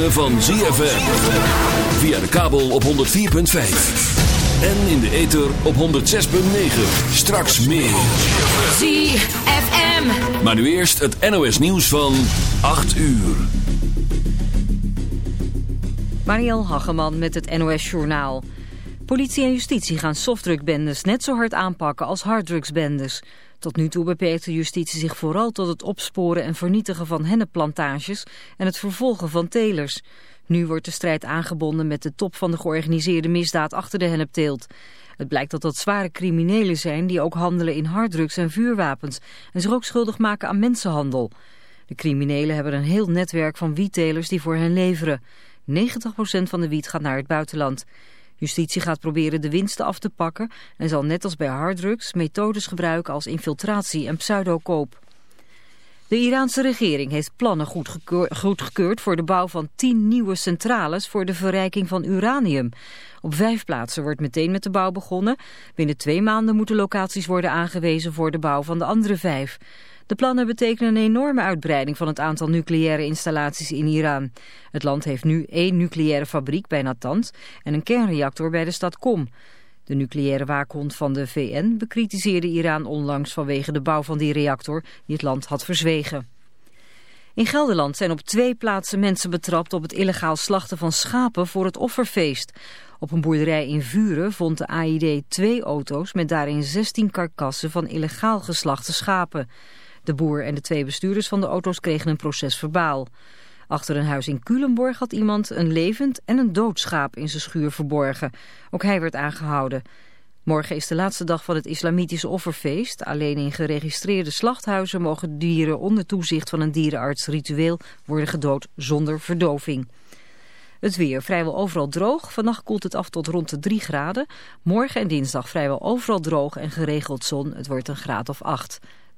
ritme van ZFM. Via de kabel op 104.5. En in de ether op 106.9. Straks meer. ZFM. Maar nu eerst het NOS nieuws van 8 uur. Mariel Hageman met het NOS Journaal. Politie en justitie gaan softdrugbendes net zo hard aanpakken als harddrugsbendes. Tot nu toe beperkt de justitie zich vooral tot het opsporen en vernietigen van hennepplantages en het vervolgen van telers. Nu wordt de strijd aangebonden met de top van de georganiseerde misdaad achter de hennepteelt. Het blijkt dat dat zware criminelen zijn die ook handelen in harddrugs en vuurwapens en zich ook schuldig maken aan mensenhandel. De criminelen hebben een heel netwerk van wiettelers die voor hen leveren. 90% van de wiet gaat naar het buitenland. Justitie gaat proberen de winsten af te pakken en zal net als bij harddrugs methodes gebruiken als infiltratie en pseudokoop. De Iraanse regering heeft plannen goedgekeurd voor de bouw van tien nieuwe centrales voor de verrijking van uranium. Op vijf plaatsen wordt meteen met de bouw begonnen. Binnen twee maanden moeten locaties worden aangewezen voor de bouw van de andere vijf. De plannen betekenen een enorme uitbreiding van het aantal nucleaire installaties in Iran. Het land heeft nu één nucleaire fabriek bij Natanz en een kernreactor bij de stad Qom. De nucleaire waakhond van de VN bekritiseerde Iran onlangs vanwege de bouw van die reactor die het land had verzwegen. In Gelderland zijn op twee plaatsen mensen betrapt op het illegaal slachten van schapen voor het offerfeest. Op een boerderij in Vuren vond de AID twee auto's met daarin 16 karkassen van illegaal geslachte schapen. De boer en de twee bestuurders van de auto's kregen een proces verbaal. Achter een huis in Culemborg had iemand een levend en een dood schaap in zijn schuur verborgen. Ook hij werd aangehouden. Morgen is de laatste dag van het islamitische offerfeest. Alleen in geregistreerde slachthuizen mogen dieren onder toezicht van een dierenarts ritueel worden gedood zonder verdoving. Het weer vrijwel overal droog. Vannacht koelt het af tot rond de 3 graden. Morgen en dinsdag vrijwel overal droog en geregeld zon. Het wordt een graad of 8.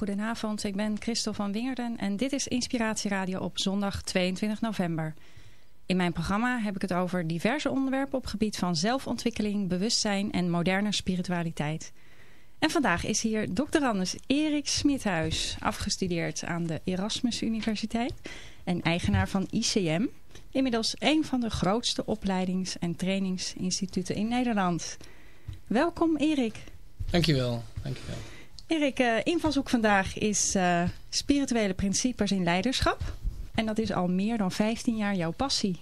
Een hele goede avond. Ik ben Christel van Wingerden en dit is Inspiratieradio op zondag 22 november. In mijn programma heb ik het over diverse onderwerpen op gebied van zelfontwikkeling, bewustzijn en moderne spiritualiteit. En vandaag is hier doctorandus Erik Smithuis, afgestudeerd aan de Erasmus Universiteit en eigenaar van ICM. Inmiddels een van de grootste opleidings- en trainingsinstituten in Nederland. Welkom Erik. Dankjewel, dankjewel. Erik, eh, invalshoek vandaag is eh, spirituele principes in leiderschap. En dat is al meer dan 15 jaar jouw passie.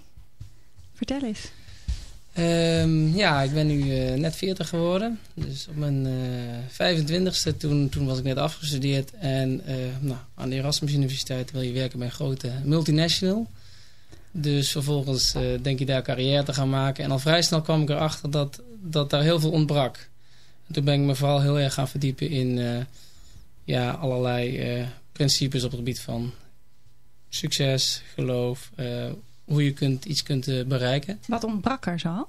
Vertel eens. Ehm, ja, ik ben nu eh, net 40 geworden. Dus op mijn eh 25ste, toen, toen was ik net afgestudeerd. En nou, aan de Erasmus Universiteit wil je werken bij een grote multinational. Dus vervolgens denk je daar carrière te gaan maken. En al vrij snel kwam ik erachter dat, dat daar heel veel ontbrak. En toen ben ik me vooral heel erg gaan verdiepen in eh, ja, allerlei eh, principes op het gebied van succes, geloof, eh, hoe je kunt, iets kunt bereiken. Wat ontbrak er zo?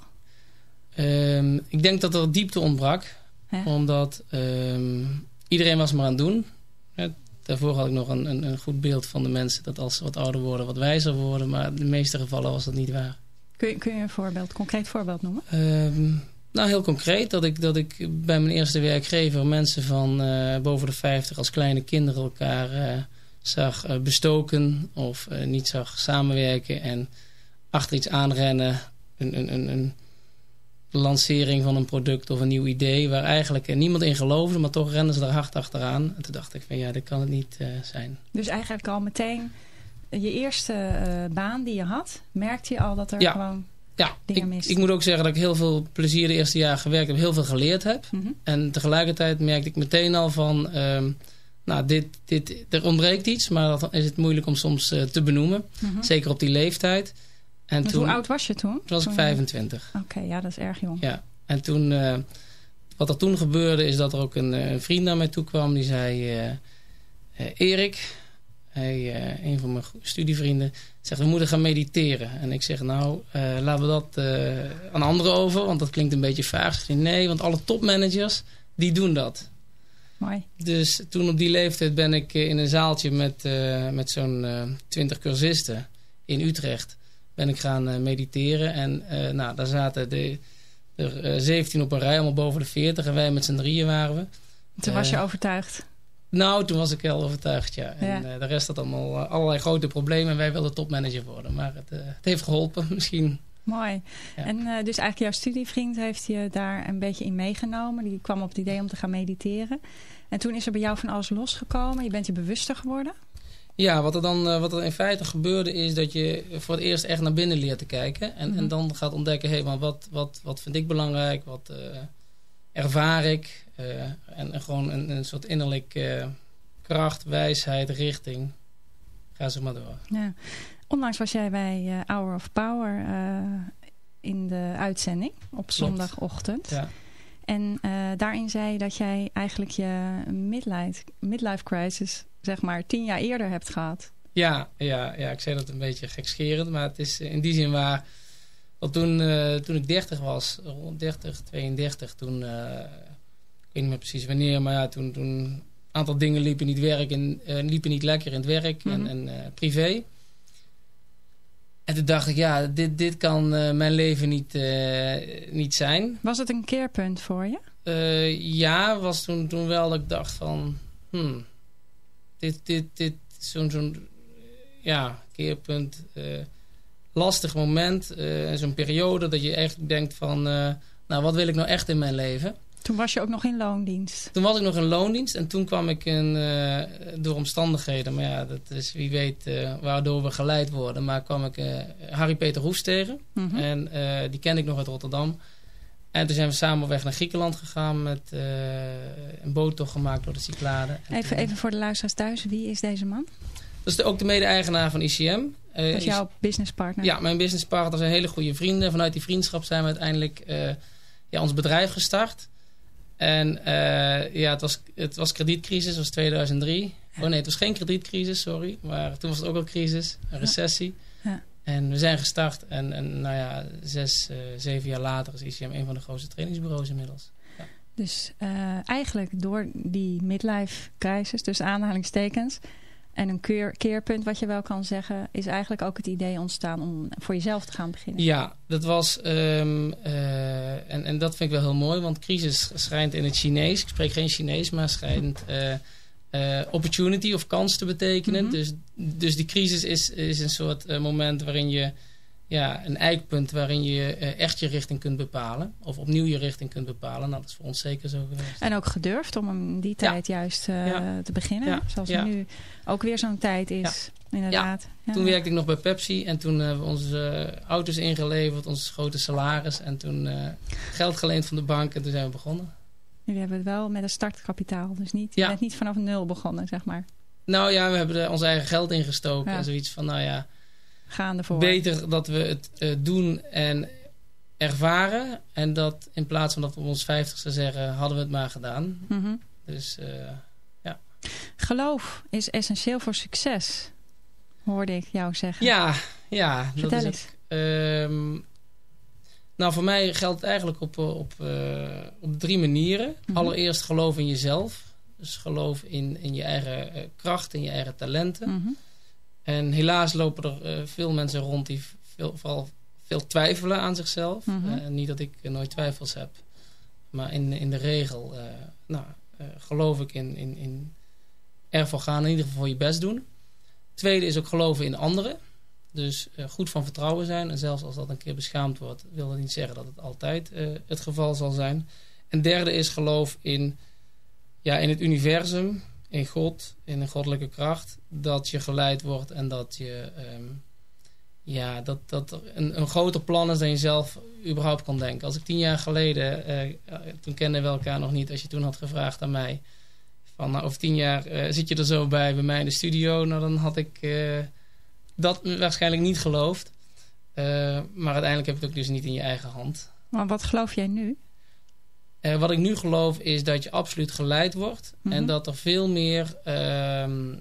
Ehm, ik denk dat er diepte ontbrak. Ja. Omdat ehm, iedereen was maar aan het doen. Hè, daarvoor had ik nog een, een, een goed beeld van de mensen... dat als ze wat ouder worden, wat wijzer worden. Maar in de meeste gevallen was dat niet waar. Kun je, kun je een voorbeeld, concreet voorbeeld noemen? Ehm, nou, heel concreet. Dat ik, dat ik bij mijn eerste werkgever... mensen van eh, boven de 50 als kleine kinderen elkaar eh, zag eh, bestoken... of niet zag samenwerken en achter iets aanrennen... Een, een, een, een lancering van een product of een nieuw idee... waar eigenlijk niemand in geloofde, maar toch renden ze er hard achteraan. En toen dacht ik van ja, dit kan het niet zijn. Dus eigenlijk al meteen je eerste baan die je had, merkte je al dat er Ja. gewoon... Ja, ik, mist. ik moet ook zeggen dat ik heel veel plezier de eerste jaar gewerkt heb. Heel veel geleerd heb. Mhm. En tegelijkertijd merkte ik meteen al van... ehm, nou, dit, dit, er ontbreekt iets, maar dan is het moeilijk om soms eh, te benoemen. Mhm. Zeker op die leeftijd. En toen, hoe oud was je toen? toen was ik Toen- 25. Oké, ja, dat is erg jong. Ja. En toen, eh, wat er toen gebeurde, is dat er ook een, eh, een vriend naar mij toe kwam. Die zei, Erik, hij, een van mijn studievrienden, zegt we moeten gaan mediteren. En ik zeg nou, eh, laten we dat eh, aan anderen over, want dat klinkt een beetje vaag. Zegt nee, want alle topmanagers, die doen dat. Mooi. Dus toen op die leeftijd ben ik eh, in een zaaltje met, met zo'n twintig cursisten in Utrecht ben ik gaan mediteren. En nou, daar zaten de, er eh, 17 op een rij, allemaal boven de 40. En wij met z'n drieën waren we. Toen was je overtuigd. Nou, toen was ik heel overtuigd, ja. En Ja. eh, de rest had allemaal eh, allerlei grote problemen. En wij wilden topmanager worden. Maar het, eh, het heeft geholpen, misschien. Mooi. Ja. En dus eigenlijk jouw studievriend heeft je daar een beetje in meegenomen. Die kwam op het idee om te gaan mediteren. En toen is er bij jou van alles losgekomen. Je bent je bewuster geworden. Ja, wat er dan wat er in feite gebeurde is dat je voor het eerst echt naar binnen leert te kijken. En, Mhm. en dan gaat ontdekken, hé, maar wat, wat, wat vind ik belangrijk? Wat ervaar ik? Eh, en, gewoon een, een soort innerlijk eh, kracht, wijsheid, richting. Ga zo maar door. Ja. Onlangs was jij bij eh, Hour of Power in de uitzending op zondagochtend. Ja. En daarin zei je dat jij eigenlijk je midlife, midlife crisis, zeg maar, tien jaar eerder hebt gehad. Ja, ja, ja, ik zei dat een beetje gekscherend, maar het is in die zin waar. Want toen, toen ik 30 was, rond 30, 32, toen, weet niet meer precies wanneer, maar ja, toen, toen een aantal dingen liepen niet, werken, eh, liepen niet lekker in het werk en, Mhm. en eh, privé. En toen dacht ik, ja, dit, dit kan eh, mijn leven niet, niet zijn. Was het een keerpunt voor je? Ja, was toen, toen wel dat ik dacht van... Hmm, dit, dit, dit, zo'n, zo'n ja, keerpunt, lastig moment, zo'n periode dat je echt denkt van... nou, wat wil ik nou echt in mijn leven? Toen was je ook nog in loondienst. Toen was ik nog in loondienst en toen kwam ik in, eh, door omstandigheden... maar ja, dat is wie weet eh, waardoor we geleid worden... maar kwam ik eh, Harry Peter Hoefs tegen... Mhm. En die ken ik nog uit Rotterdam. En toen zijn we samen op weg naar Griekenland gegaan met een boottocht gemaakt door de Cyclade. En Even, toen- even voor de luisteraars thuis, wie is deze man? Dat is de- ook de mede-eigenaar van ICM. Dat is jouw businesspartner? Ja, mijn businesspartner zijn hele goede vrienden. Vanuit die vriendschap zijn we uiteindelijk ja, ons bedrijf gestart. En eh, ja, het was, het was kredietcrisis, het was 2003. Oh nee, het was geen kredietcrisis, sorry. Maar toen was het ook al crisis, een recessie. Ja. En we zijn gestart en, en nou ja, zes, eh, zeven jaar later is ICM een van de grootste trainingsbureaus inmiddels. Dus eh, eigenlijk door die midlife crisis, tussen aanhalingstekens... en een keer, keerpunt, wat je wel kan zeggen... is eigenlijk ook het idee ontstaan om voor jezelf te gaan beginnen. Ja, dat was, ehm, eh, en, en dat vind ik wel heel mooi, want crisis schijnt in het Chinees, ik spreek geen Chinees, maar schijnt eh, eh, opportunity of kans te betekenen. Mhm. dus, dus die crisis is, is een soort moment waarin je ja, een eikpunt waarin je eh, echt je richting kunt bepalen. Of opnieuw je richting kunt bepalen. Nou, dat is voor ons zeker zo geweest. En ook gedurfd om in die tijd juist eh, Ja. te beginnen. Ja. Zoals nu ook weer zo'n tijd is. Inderdaad. Ja. Toen werkte ik nog bij Pepsi en toen hebben we onze eh, auto's ingeleverd, ons grote salaris. En toen geld geleend van de bank en toen zijn we begonnen. Jullie hebben het wel met een startkapitaal. Dus niet, je Ja. bent niet vanaf nul begonnen, zeg maar. Nou ja, we hebben er ons eigen geld ingestoken en zoiets van, nou ja, Gaande voor. beter dat we het eh, doen en ervaren. En dat in plaats van dat we op ons vijftigste zeggen, hadden we het maar gedaan. Mhm. Dus eh, Geloof is essentieel voor succes. Hoorde ik jou zeggen. ja, ja. Vertel dat is eens. ook, ehm, nou, voor mij geldt het eigenlijk op, eh, op, op drie manieren. Mhm. Allereerst geloof in jezelf. Dus geloof in, in je eigen kracht, in je eigen talenten. Mhm. En helaas lopen er eh, veel mensen rond die veel, vooral veel twijfelen aan zichzelf. Mhm. Eh, niet dat ik nooit twijfels heb. Maar in, in de regel eh, nou, geloof ik in, in, in ervoor gaan. In ieder geval je best doen. Tweede is ook geloven in anderen. Dus goed van vertrouwen zijn. En zelfs als dat een keer beschaamd wordt, wil dat niet zeggen dat het altijd het geval zal zijn. En derde is geloof in, ja, in het universum, in God, in een goddelijke kracht. Dat je geleid wordt en dat je ehm, ja, dat, dat er een, een groter plan is dan je zelf überhaupt kan denken. Als ik tien jaar geleden, eh, toen kenden we elkaar nog niet, als je toen had gevraagd aan mij van nou, over tien jaar eh, zit je er zo bij bij mij in de studio, nou dan had ik eh, dat waarschijnlijk niet geloofd. Eh, maar uiteindelijk heb je het ook dus niet in je eigen hand. Maar wat geloof jij nu? Eh, wat ik nu geloof is dat je absoluut geleid wordt. Mhm. En dat er veel meer ehm,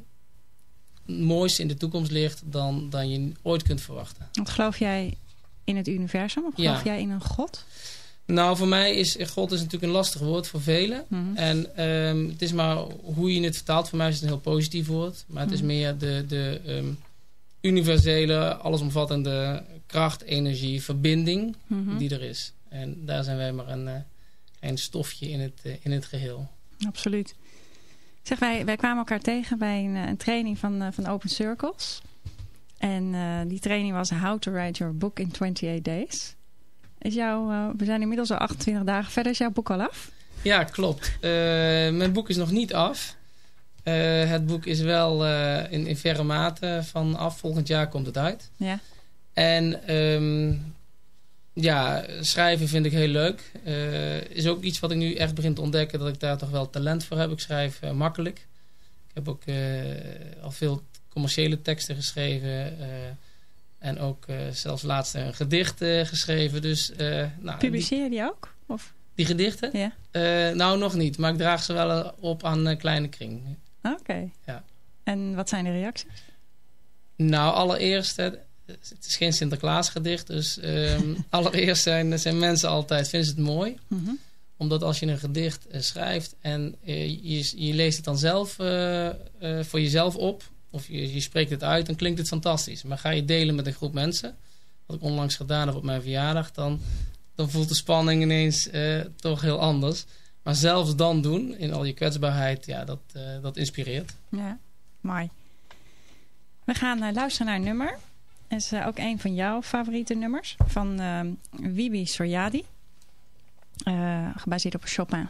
moois in de toekomst ligt dan, dan je ooit kunt verwachten. Want geloof jij in het universum? Of geloof Ja. jij in een God? Nou, voor mij is God is natuurlijk een lastig woord voor velen. Mhm. En ehm, het is maar hoe je het vertaalt. Voor mij is het een heel positief woord. Maar het is Mhm. meer de, de ehm, universele, allesomvattende kracht, energie, verbinding Mhm. die er is. En daar zijn wij maar een, eh, een stofje in het, eh, in het geheel. Absoluut. Zeg, wij, wij kwamen elkaar tegen bij een, eh, een training van, eh, van Open Circles. En die training was How to Write Your Book in 28 Days. Is jouw, we zijn inmiddels al 28 dagen verder. Is jouw boek al af? Ja, klopt. Mijn boek is nog niet af. Het boek is wel in, in verre mate van af. Volgend jaar komt het uit. Ja. En ehm, ja, schrijven vind ik heel leuk. Eh, is ook iets wat ik nu echt begin te ontdekken dat ik daar toch wel talent voor heb. Ik schrijf eh, makkelijk. Ik heb ook eh, al veel commerciële teksten geschreven. en ook zelfs laatst een gedicht geschreven. Dus, nou, Publiceer je die ook? Of? die gedichten? Ja. Nou, nog niet. Maar ik draag ze wel op aan een kleine kring. Oké. Ja. En wat zijn de reacties? Nou, allereerst, het is geen Sinterklaasgedicht. Dus ehm, allereerst zijn, zijn mensen altijd, vinden ze het mooi. Mhm. Omdat als je een gedicht eh, schrijft en eh, je, je leest het dan zelf eh, voor jezelf op. Of je, je spreekt het uit, dan klinkt het fantastisch. Maar ga je delen met een groep mensen. Wat ik onlangs gedaan heb op mijn verjaardag. Dan, dan voelt de spanning ineens toch heel anders. Maar zelfs dan doen, in al je kwetsbaarheid, ja, dat, dat inspireert. Ja, mooi. We gaan luisteren naar een nummer. Is eh, ook een van jouw favoriete nummers. Van eh, Wibi Soryadi. Eh, gebaseerd op Chopin.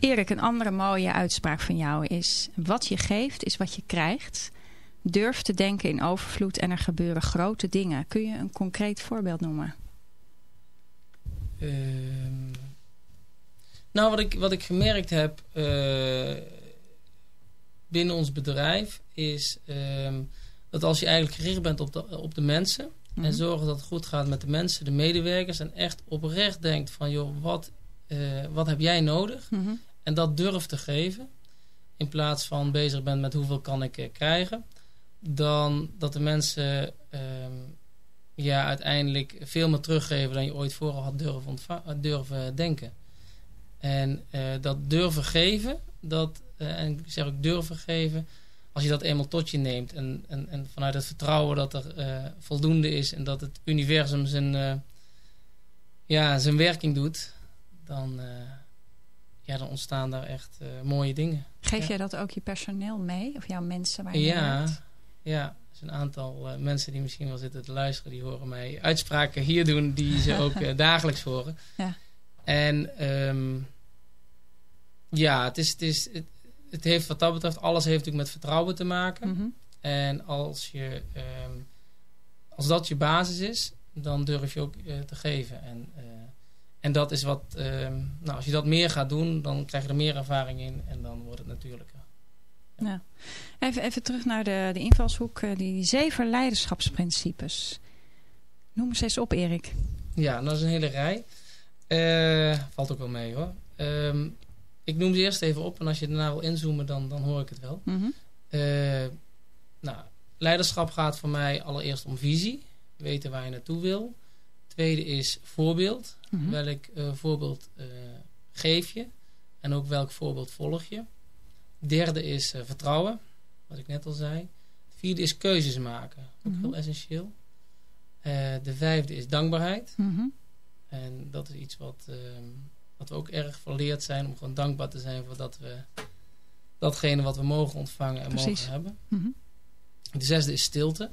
Erik, een andere mooie uitspraak van jou is... Wat je geeft is wat je krijgt. Durf te denken in overvloed en er gebeuren grote dingen. Kun je een concreet voorbeeld noemen? Ehm, nou, wat ik, wat ik gemerkt heb eh, binnen ons bedrijf is ehm, dat als je eigenlijk gericht bent op de, op de mensen Mhm. en zorgen dat het goed gaat met de mensen, de medewerkers en echt oprecht denkt van joh, wat, eh, wat heb jij nodig? Mhm. En dat durft te geven in plaats van bezig bent met hoeveel kan ik eh, krijgen, dan dat de mensen ehm, ja, uiteindelijk veel meer teruggeven dan je ooit vooral had durven, durven denken. En eh, dat durven geven, dat, eh, en ik zeg ook durven geven, als je dat eenmaal tot je neemt en, en, en vanuit het vertrouwen dat er voldoende is en dat het universum zijn, ja, zijn werking doet, dan, ja, dan ontstaan daar echt eh, mooie dingen. Geef Ja. jij dat ook je personeel mee? Of jouw mensen waar je Ja, werkt? ja, er zijn een aantal eh, mensen die misschien wel zitten te luisteren, die horen mij uitspraken hier doen die ze ook eh, dagelijks horen. Ja. En ehm, ja, het, is, het, is, het, het heeft wat dat betreft, alles heeft natuurlijk met vertrouwen te maken. Mhm. En als, je, ehm, als dat je basis is, dan durf je ook te geven. En, en dat is wat, ehm, nou, als je dat meer gaat doen, dan krijg je er meer ervaring in en dan wordt het natuurlijker. Ja. Even, even terug naar de, de invalshoek. eh, Die zeven leiderschapsprincipes. Noem eens eens op, Erik. Ja, dat is een hele rij. Eh, valt ook wel mee hoor. Ehm, ik noem ze eerst even op en als je daarna wil inzoomen, dan, dan hoor ik het wel. Mhm. Eh, nou, leiderschap gaat voor mij allereerst om visie. Weten waar je naartoe wil. Tweede is voorbeeld. Mhm. Welk eh, voorbeeld eh, geef je? En ook welk voorbeeld volg je? Derde is eh, vertrouwen. Wat ik net al zei. Vierde is keuzes maken. Ook Mhm. heel essentieel. De vijfde is dankbaarheid. Mhm. En dat is iets wat, wat we ook erg verleerd zijn. Om gewoon dankbaar te zijn voor dat we datgene wat we mogen ontvangen en Precies. mogen hebben. De zesde is stilte.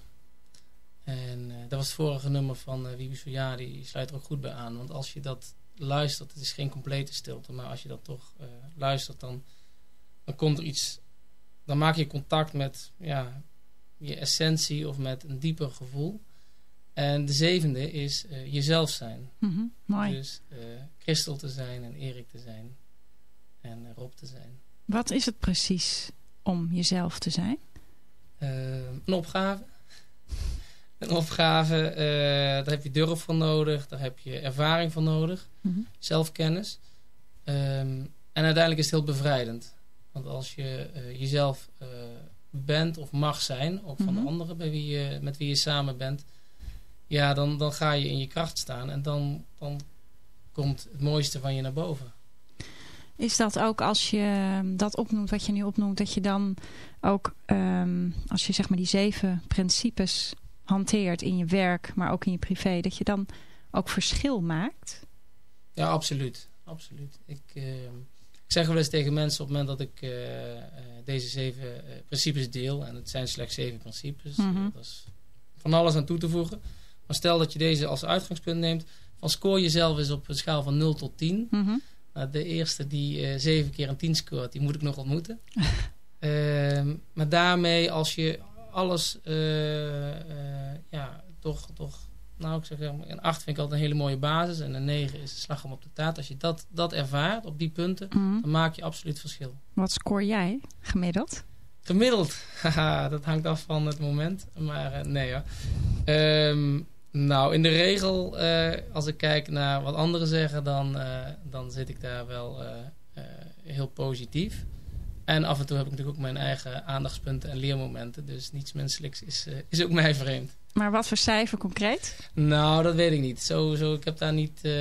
En eh, dat was het vorige nummer van uh, Wiebe Soja, die sluit er ook goed bij aan. Want als je dat luistert, het is geen complete stilte, maar als je dat toch eh, luistert, dan, dan komt er iets, dan maak je contact met ja, je essentie of met een dieper gevoel. En de zevende is jezelf zijn. Mhm. Mooi. Dus Christel te zijn en Erik te zijn en Rob te zijn. Wat is het precies om jezelf te zijn? Een opgave. Een opgave, eh, daar heb je durf voor nodig, daar heb je ervaring voor nodig, Mhm. zelfkennis. Ehm, en uiteindelijk is het heel bevrijdend. Want als je eh, jezelf eh, bent of mag zijn, ook van Mhm. de anderen bij wie je, met wie je samen bent, ja, dan, dan ga je in je kracht staan en dan, dan komt het mooiste van je naar boven. Is dat ook als je dat opnoemt, wat je nu opnoemt, dat je dan ook, ehm, als je zeg maar die zeven principes hanteert in je werk, maar ook in je privé, dat je dan ook verschil maakt? Ja, absoluut. absoluut. Ik, eh, ik zeg wel eens tegen mensen op het moment dat ik eh, eh, deze zeven eh, principes deel, en het zijn slechts zeven principes, Mhm. dat is van alles aan toe te voegen. Maar stel dat je deze als uitgangspunt neemt, van scoor jezelf eens op een schaal van 0 tot 10. Mhm. Nou, de eerste die eh, zeven keer een 10 scoort, die moet ik nog ontmoeten. Ehm, maar daarmee, als je alles, eh, eh, ja, toch, toch, nou, ik zeg een 8 vind ik altijd een hele mooie basis. En een 9 is een slag om op de taart. Als je dat, dat ervaart op die punten, Mhm. dan maak je absoluut verschil. Wat scoor jij gemiddeld? Gemiddeld, dat hangt af van het moment. Maar eh, nee hoor. Ehm, nou, in de regel, als ik kijk naar wat anderen zeggen, dan, dan zit ik daar wel heel positief. En af en toe heb ik natuurlijk ook mijn eigen aandachtspunten en leermomenten. Dus niets menselijks is, eh, is ook mij vreemd. Maar wat voor cijfer concreet? Nou, dat weet ik niet. Zo, zo, ik heb daar niet eh,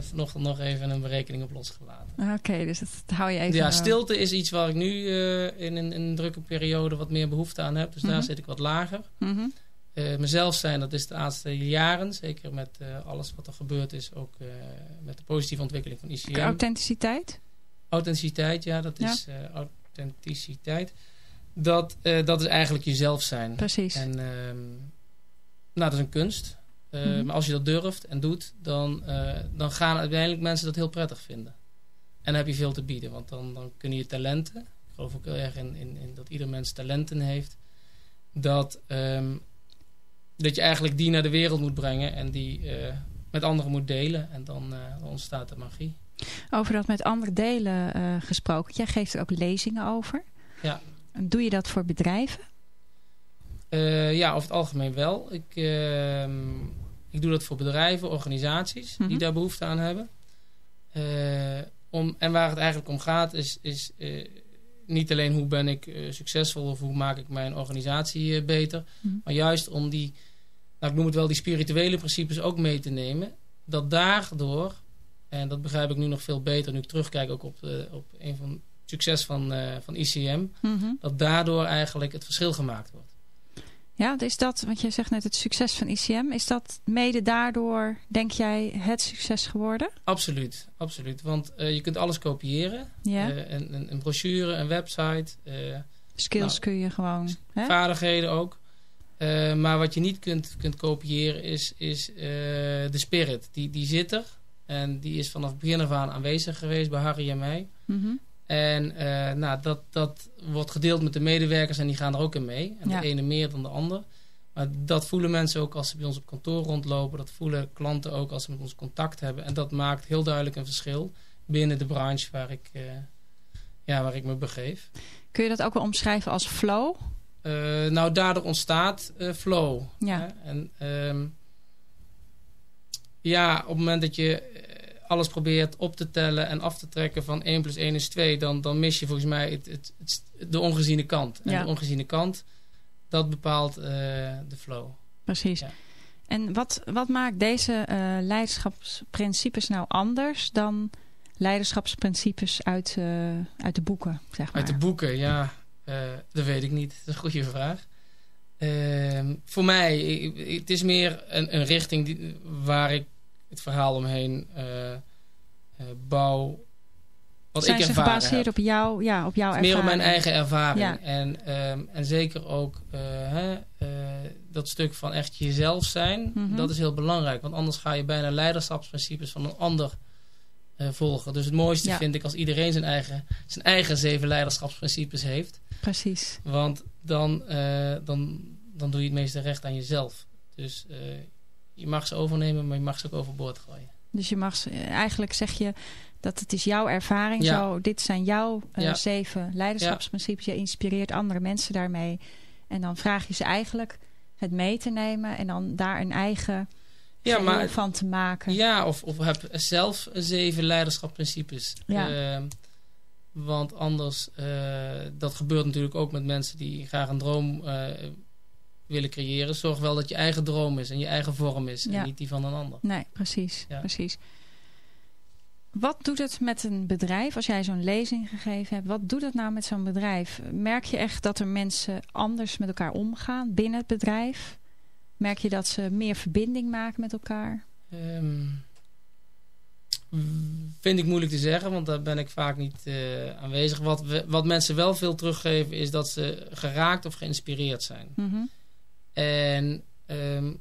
vanochtend nog even een berekening op losgelaten. Oké, dus dat, hou je even... Ja, stilte is iets waar ik nu in, een, in een drukke periode wat meer behoefte aan heb. Dus daar Mhm. zit ik wat lager. Mhm. Eh, mezelf zijn, dat is de laatste jaren. Zeker met alles wat er gebeurd is. Ook met de positieve ontwikkeling van ICM. Authenticiteit? Authenticiteit, ja, dat Ja. is eh, authenticiteit. Dat, eh, dat is eigenlijk jezelf zijn. Precies. En ehm, nou, dat is een kunst. Eh, Mhm. Maar als je dat durft en doet, dan, dan gaan uiteindelijk mensen dat heel prettig vinden. dan heb je veel te bieden. Want dan, dan kunnen je talenten, ik geloof ook heel erg in, in, in dat ieder mens talenten heeft, dat, ehm, dat je eigenlijk die naar de wereld moet brengen en die met anderen moet delen. En dan, dan ontstaat de magie. Over dat met andere delen eh, gesproken. Jij geeft er ook lezingen over. Ja. Doe je dat voor bedrijven? Eh, ja, over het algemeen wel. Ik, ehm, ik doe dat voor bedrijven, organisaties Mhm. die daar behoefte aan hebben. Eh, om, en waar het eigenlijk om gaat is, is niet alleen hoe ben ik succesvol of hoe maak ik mijn organisatie beter. Mhm. Maar juist om die, nou, ik noem het wel die spirituele principes ook mee te nemen. Dat daardoor, en dat begrijp ik nu nog veel beter nu ik terugkijk ook op, op een van het succes van, eh, van ICM. Mhm. Dat daardoor eigenlijk het verschil gemaakt wordt. Ja, is dat, want jij zegt net het succes van ICM. Is dat mede daardoor, denk jij, het succes geworden? Absoluut, absoluut. Want eh, je kunt alles kopiëren. Ja. Eh, een, een, een brochure, een website, Skills nou, kun je gewoon... Hè? vaardigheden ook. Maar wat je niet kunt, kunt kopiëren is, is de spirit. Die, die zit er. En die is vanaf het begin af aan aanwezig geweest bij Harry en mij. Mhm. En eh, nou, dat, dat wordt gedeeld met de medewerkers en die gaan er ook in mee. En Ja. de ene meer dan de ander. Maar dat voelen mensen ook als ze bij ons op kantoor rondlopen. Dat voelen klanten ook als ze met ons contact hebben. En dat maakt heel duidelijk een verschil binnen de branche waar ik, eh, ja, waar ik me begeef. Kun je dat ook wel omschrijven als flow? Eh, nou, daardoor ontstaat flow. Ja. Hè? En ehm, ja, op het moment dat je eh, alles probeert op te tellen en af te trekken van 1 plus 1 is 2, dan, dan mis je volgens mij het, het, het- de ongeziene kant. En Ja. de ongeziene kant, dat bepaalt eh, de flow. Precies. Ja. En wat, wat maakt deze eh, leiderschapsprincipes nou anders dan leiderschapsprincipes uit, uit de boeken, zeg maar? Uit de boeken, ja, dat weet ik niet. Dat is een goede vraag. Ehm, voor mij, het is meer een, een richting die, waar ik het verhaal omheen eh, eh, bouw. Wat Zijn ik ze gebaseerd heb. op, jou, ja, op jouw is meer op ervaring? mijn eigen ervaring. Ja. En, ehm, en zeker ook eh, hè, dat stuk van echt jezelf zijn. Mhm. Dat is heel belangrijk. Want anders ga je bijna leiderschapsprincipes van een ander volgen. Dus het mooiste Ja. vind ik als iedereen zijn eigen, zijn eigen zeven leiderschapsprincipes heeft. Precies. Want dan, eh, dan, dan doe je het meeste recht aan jezelf. Dus eh, je mag ze overnemen, maar je mag ze ook overboord gooien. Dus je mag, ze- eigenlijk zeg je dat het is jouw ervaring. Ja. Zo, dit zijn jouw eh, Ja. zeven leiderschapsprincipes. Je inspireert andere mensen daarmee. En dan vraag je ze eigenlijk het mee te nemen. En dan daar een eigen Ja, maar van te maken. Ja, of, of heb zelf zeven leiderschapsprincipes. Ja. Want anders, eh, dat gebeurt natuurlijk ook met mensen die graag een droom eh, willen creëren. Zorg wel dat je eigen droom is en je eigen vorm is. Ja. En niet die van een ander. Nee, precies, Ja. precies. Wat doet het met een bedrijf als jij zo'n lezing gegeven hebt? Wat doet het nou met zo'n bedrijf? Merk je echt dat er mensen anders met elkaar omgaan binnen het bedrijf? Merk je dat ze meer verbinding maken met elkaar? Ehm, vind ik moeilijk te zeggen, want daar ben ik vaak niet eh, aanwezig. Wat, we- wat mensen wel veel teruggeven is dat ze geraakt of geïnspireerd zijn. Mhm. En ehm,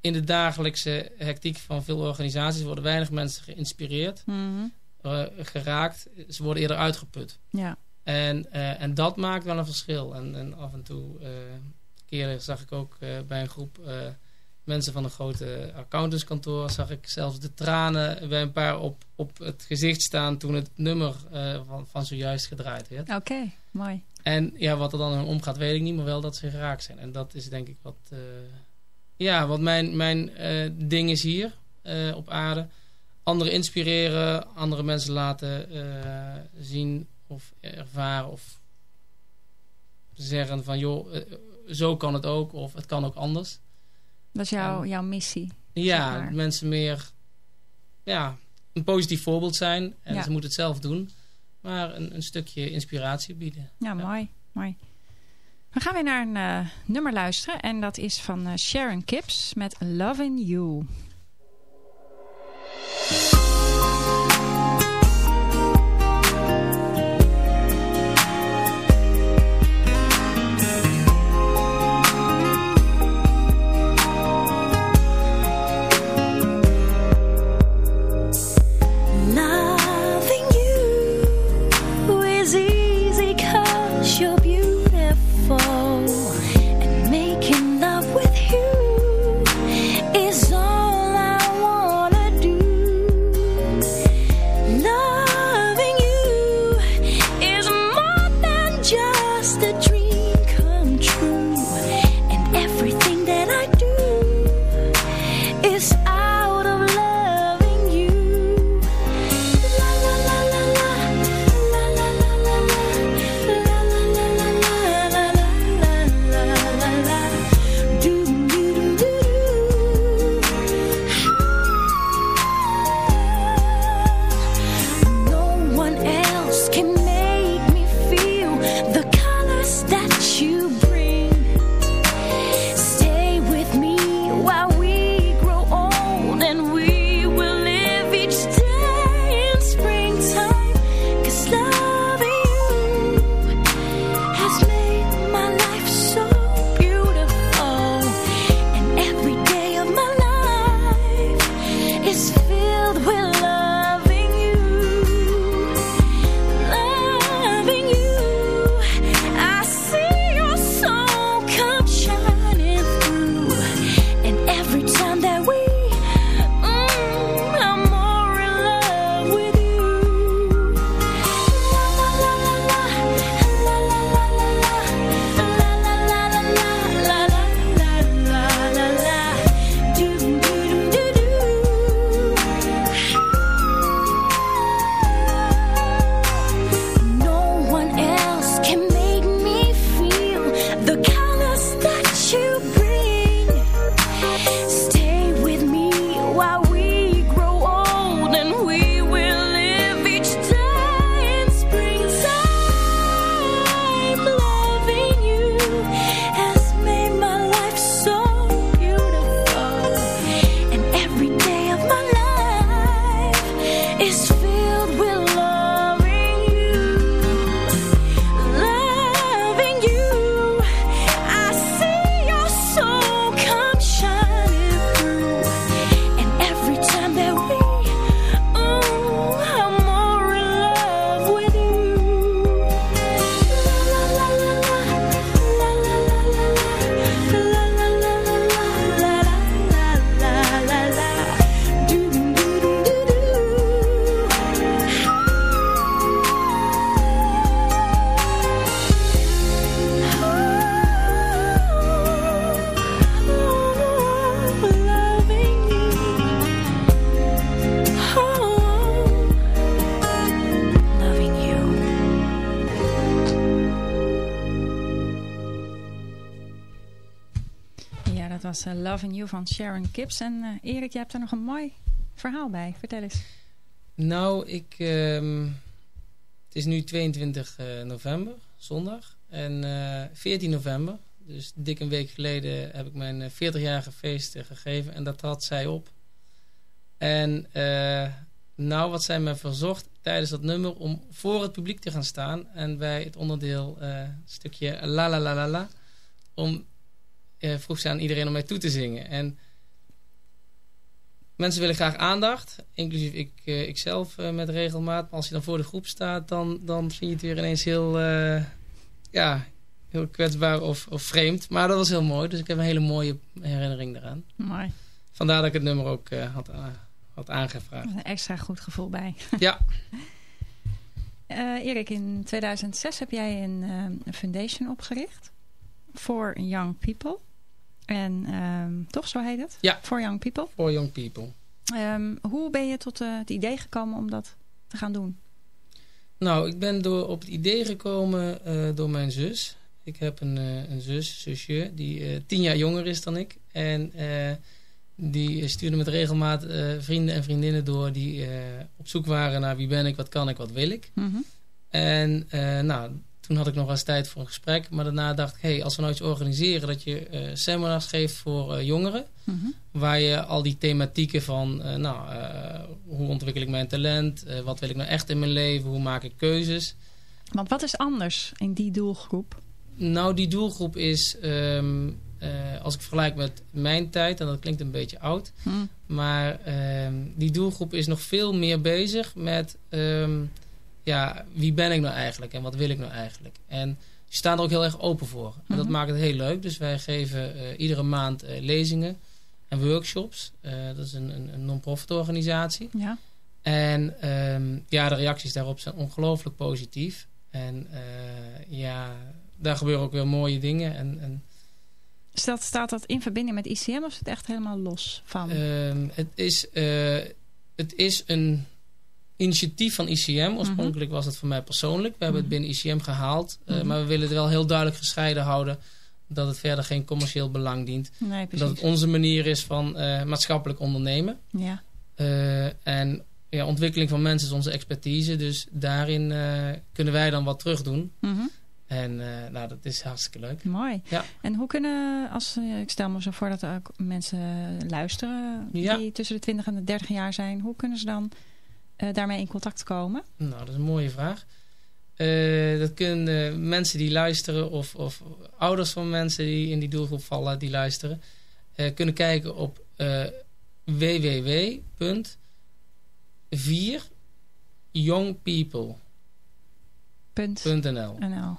in de dagelijkse hectiek van veel organisaties worden weinig mensen geïnspireerd, Mhm. eh, geraakt. Ze worden eerder uitgeput. Ja, En, eh, en dat maakt wel een verschil. En, en af en toe, keren zag ik ook bij een groep mensen van een grote accountantskantoor, zag ik zelfs de tranen bij een paar op, op het gezicht staan toen het nummer eh, van, van zojuist gedraaid werd. oké, mooi. En ja, wat er dan omgaat, weet ik niet, maar wel dat ze geraakt zijn. En dat is denk ik wat, eh, ja, wat mijn, mijn eh, ding is hier op aarde. Anderen inspireren, andere mensen laten zien of ervaren of zeggen van joh, zo kan het ook of het kan ook anders. Dat is jouw, En- jouw missie. Ja, Zeg maar. mensen meer ja, een positief voorbeeld zijn en Ja. ze moeten het zelf doen, maar een, een stukje inspiratie bieden. Ja, mooi, mooi. We gaan weer naar een eh, nummer luisteren. En dat is van eh, Sharon Kips met. Loving you was uh, Loving You van Sharon Kips. En uh, Erik, jij hebt er nog een mooi verhaal bij. Vertel eens. Nou, ik, um, het is nu 22 uh, november, zondag. En 14 november, dus dik een week geleden, heb ik mijn 40-jarige feest gegeven. En dat had zij op. En nou, wat zij me verzocht tijdens dat nummer om voor het publiek te gaan staan. En bij het onderdeel, uh, stukje la la la la la, om, uh, vroeg ze aan iedereen om mij toe te zingen. En mensen willen graag aandacht, inclusief ik, uh, ikzelf met regelmaat. Maar als je dan voor de groep staat, dan, dan vind je het weer ineens heel, ja, heel kwetsbaar of, of vreemd. Maar dat was heel mooi, dus ik heb een hele mooie herinnering daaraan. Mooi. Vandaar dat ik het nummer ook had had aangevraagd. Een extra goed gevoel bij. Ja. Erik, in 2006 heb jij een, een foundation opgericht. For Young People. En um, toch, zo heet het? Ja. For Young People. For Young People. Um, hoe ben je tot uh, het idee gekomen om dat te gaan doen? Nou, ik ben door, op het idee gekomen door mijn zus. Ik heb een, een zus, zusje, die tien jaar jonger is dan ik. En die stuurde met regelmaat vrienden en vriendinnen door die op zoek waren naar wie ben ik, wat kan ik, wat wil ik. Mm -hmm. En nou, toen had ik nog wel eens tijd voor een gesprek. Maar daarna dacht ik, hey, als we nou iets organiseren dat je seminars geeft voor jongeren. Mm -hmm. Waar je al die thematieken van, nou, hoe ontwikkel ik mijn talent? wat wil ik nou echt in mijn leven? Hoe maak ik keuzes? Want wat is anders in die doelgroep? Nou, die doelgroep is... Um, uh, als ik vergelijk met mijn tijd, en dat klinkt een beetje oud, hmm. maar uh, die doelgroep is nog veel meer bezig met um, ja, wie ben ik nou eigenlijk en wat wil ik nou eigenlijk. En ze staan er ook heel erg open voor. En Mhm. dat maakt het heel leuk. Dus wij geven uh, iedere maand lezingen en workshops. dat is een, een, een non-profit organisatie. Ja. En um, ja, de reacties daarop zijn ongelooflijk positief. En ja, daar gebeuren ook weer mooie dingen. En, en Stelt, staat dat in verbinding met ICM of is het echt helemaal los van? Uh, het, is, het is een initiatief van ICM. Oorspronkelijk Mhm. mm -hmm. was het voor mij persoonlijk. We hebben het binnen ICM gehaald. Uh, mm -hmm. Maar we willen het wel heel duidelijk gescheiden houden. Dat het verder geen commercieel belang dient. Nee, dat het onze manier is van uh, maatschappelijk ondernemen. Ja. en ja, ontwikkeling van mensen is onze expertise. Dus daarin kunnen wij dan wat terug doen. En nou, dat is hartstikke leuk. Mooi. Ja. En hoe kunnen, als ik stel me zo voor dat er ook mensen luisteren ja. die tussen de 20 en de 30 jaar zijn, hoe kunnen ze dan daarmee in contact komen? Nou, dat is een mooie vraag. dat kunnen mensen die luisteren of, of, ouders van mensen die in die doelgroep vallen, die luisteren, kunnen kijken op www.4youngpeople.nl NL.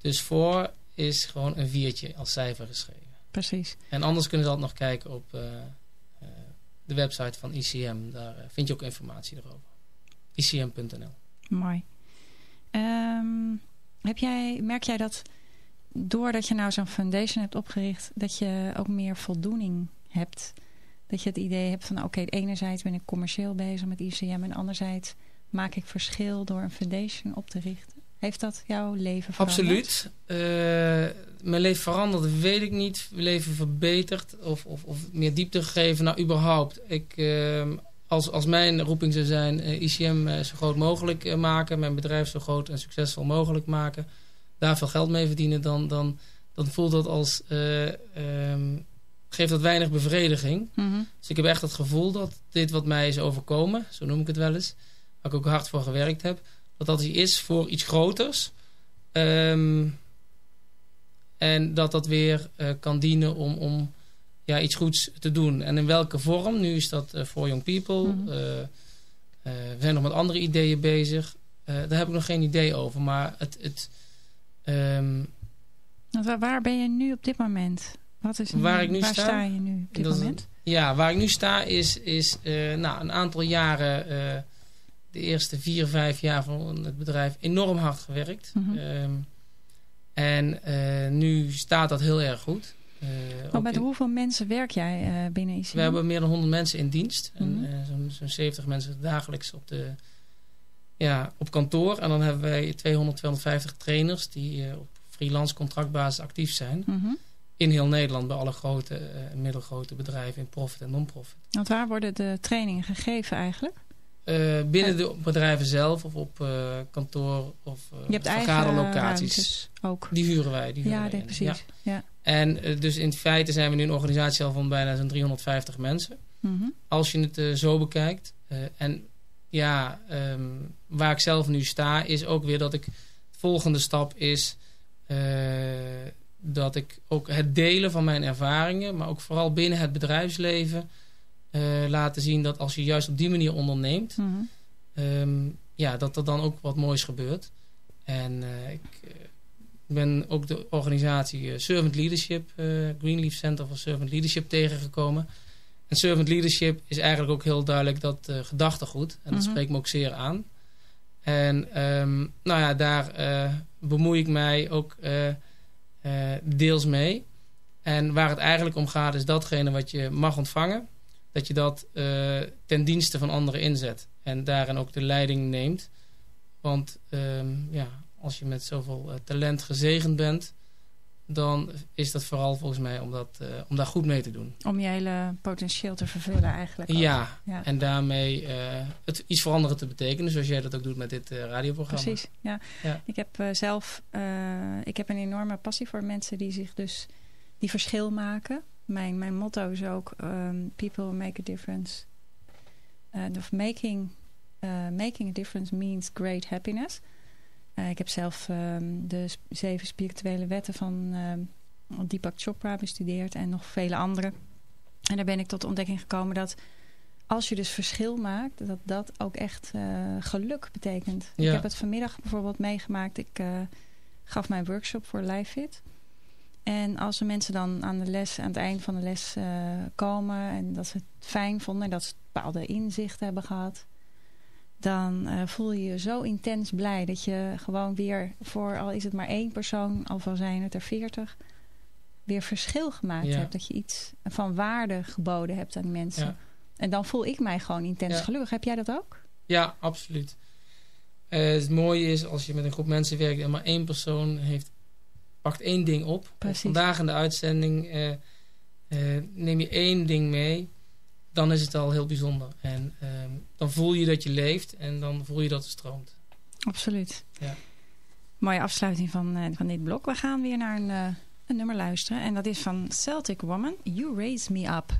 Dus voor is gewoon een viertje als cijfer geschreven. Precies. En anders kunnen ze altijd nog kijken op de website van ICM. Daar uh, vind je ook informatie erover. ICM.nl Mooi. Um, heb jij, merk jij dat doordat je nou zo'n foundation hebt opgericht... dat je ook meer voldoening hebt? Dat je het idee hebt van... oké, enerzijds ben ik commercieel bezig met ICM... en anderzijds maak ik verschil door een foundation op te richten? Heeft dat jouw leven veranderd? Absoluut. Uh, mijn leven veranderd, weet ik niet. Mijn leven verbeterd of, of, of meer diepte gegeven. Nou, überhaupt. Ik, uh, als, als mijn roeping zou zijn, uh, ICM zo groot mogelijk maken. Mijn bedrijf zo groot en succesvol mogelijk maken. Daar veel geld mee verdienen. Dan, dan, dan voelt dat als... Um, geeft dat weinig bevrediging. Mm -hmm. Dus ik heb echt het gevoel dat dit wat mij is overkomen. Zo noem ik het wel eens. Waar ik ook hard voor gewerkt heb dat dat is voor iets groters. Um, en dat dat weer uh, kan dienen om, om ja, iets goeds te doen. En in welke vorm? Nu is dat uh, voor Young People. Mhm. Mm -hmm. uh, we zijn nog met andere ideeën bezig. daar heb ik nog geen idee over. Maar het... het um, waar, waar ben je nu op dit moment? Wat is waar ik nu waar sta, sta je nu op dit dat moment? Ja, waar ik nu sta is, is nou, een aantal jaren de eerste vier, vijf jaar van het bedrijf enorm hard gewerkt. Mm -hmm. um, en uh, nu staat dat heel erg goed. Uh, maar met in, hoeveel mensen werk jij uh, binnen ICM? We hebben meer dan 100 mensen in dienst. Mm -hmm. En zo'n zo 70 mensen dagelijks op, de, ja, op kantoor. En dan hebben wij 200, 250 trainers die op freelance contractbasis actief zijn. Mm -hmm. in heel Nederland bij alle grote en middelgrote bedrijven in profit en non-profit. Want waar worden de trainingen gegeven eigenlijk? Uh, binnen de bedrijven zelf of op uh, kantoor of hebt vergaderlocaties. ook. Die huren wij. Die huren ja, wij precies. Ja. Ja. En dus in feite zijn we nu een organisatie al van bijna zo'n 350 mensen. Mm -hmm. Als je het zo bekijkt. en ja, um, waar ik zelf nu sta is ook weer dat ik... De volgende stap is dat ik ook het delen van mijn ervaringen... maar ook vooral binnen het bedrijfsleven... Uh, laten zien dat als je juist op die manier onderneemt... Mm -hmm. um, ja, dat er dan ook wat moois gebeurt. En uh, ik uh, ben ook de organisatie Servant Leadership... Greenleaf Center for Servant Leadership tegengekomen. En Servant Leadership is eigenlijk ook heel duidelijk dat gedachtegoed. En dat Mhm. mm -hmm. spreekt me ook zeer aan. En um, nou ja, daar bemoei ik mij ook deels mee. En waar het eigenlijk om gaat is datgene wat je mag ontvangen dat je dat uh, ten dienste van anderen inzet. En daarin ook de leiding neemt. Want um, ja, als je met zoveel uh, talent gezegend bent... dan is dat vooral volgens mij om, dat, uh, om daar goed mee te doen. Om je hele potentieel te vervullen eigenlijk. Ja, ja, en daarmee het iets voor anderen te betekenen... zoals jij dat ook doet met dit radioprogramma. Precies, ja. ja. Ik heb zelf ik heb een enorme passie voor mensen die zich dus... die verschil maken... Mijn, mijn motto is ook um, people make a difference. Uh, of making, uh, making a difference means great happiness. Uh, ik heb zelf um, de zeven spirituele wetten van Deepak Chopra bestudeerd en nog vele andere. En daar ben ik tot de ontdekking gekomen dat als je dus verschil maakt, dat dat ook echt geluk betekent. Ja. Ik heb het vanmiddag bijvoorbeeld meegemaakt. Ik gaf mijn workshop voor LiveFit. En als de mensen dan aan de les, aan het eind van de les uh, komen en dat ze het fijn vonden en dat ze bepaalde inzichten hebben gehad, dan uh, voel je je zo intens blij dat je gewoon weer voor, al is het maar één persoon, al van zijn het er veertig, weer verschil gemaakt ja. hebt. Dat je iets van waarde geboden hebt aan die mensen. Ja. En dan voel ik mij gewoon intens Ja. gelukkig. Heb jij dat ook? Ja, absoluut. Uh, het mooie is als je met een groep mensen werkt en maar één persoon heeft pakt één ding op. Vandaag in de uitzending uh, uh, neem je één ding mee. Dan is het al heel bijzonder. En uh, dan voel je dat je leeft. En dan voel je dat het stroomt. Absoluut. Ja. Mooie afsluiting van, uh, van dit blok. We gaan weer naar een, een nummer luisteren. En dat is van Celtic Woman. You Raise Me Up.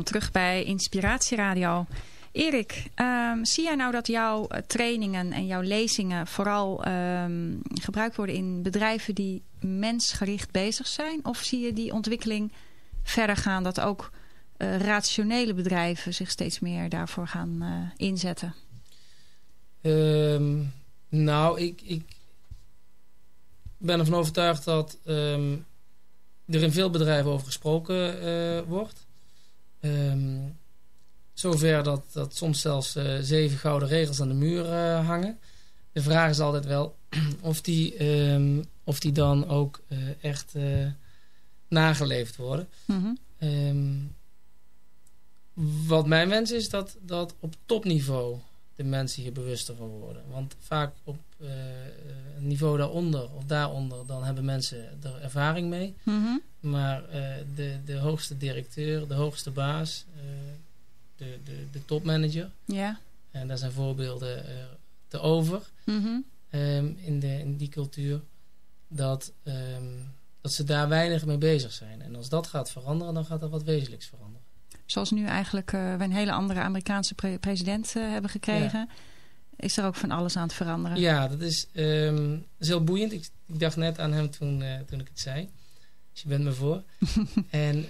Terug bij Inspiratie Radio. Erik, ehm, zie jij nou dat jouw eh, trainingen en jouw lezingen vooral ehm, gebruikt worden in bedrijven die mensgericht bezig zijn? Of zie je die ontwikkeling verder gaan dat ook eh, rationele bedrijven zich steeds meer daarvoor gaan eh, inzetten? Ehm, nou, ik, ik ben ervan overtuigd dat er in veel bedrijven over gesproken wordt. Ehm, zover dat, dat soms zelfs eh, zeven gouden regels aan de muur eh, hangen. De vraag is altijd wel of die, ehm, of die dan ook echt nageleefd worden. Mhm. wat mijn wens is dat, dat op topniveau de mensen hier bewuster van worden. Want vaak op uh, een niveau daaronder of daaronder, dan hebben mensen er ervaring mee. Mhm. Maar uh, de, de hoogste directeur, de hoogste baas, uh, de, de, de topmanager. Ja. En daar zijn voorbeelden te over mm um, in, de, in die cultuur. Dat, um, dat ze daar weinig mee bezig zijn. En als dat gaat veranderen, dan gaat er wat wezenlijks veranderen. Zoals nu eigenlijk uh, we een hele andere Amerikaanse pre president uh, hebben gekregen. Ja. Is er ook van alles aan het veranderen? Ja, dat is, um, dat is heel boeiend. Ik, ik, dacht net aan hem toen, uh, toen ik het zei. Dus je bent me voor. en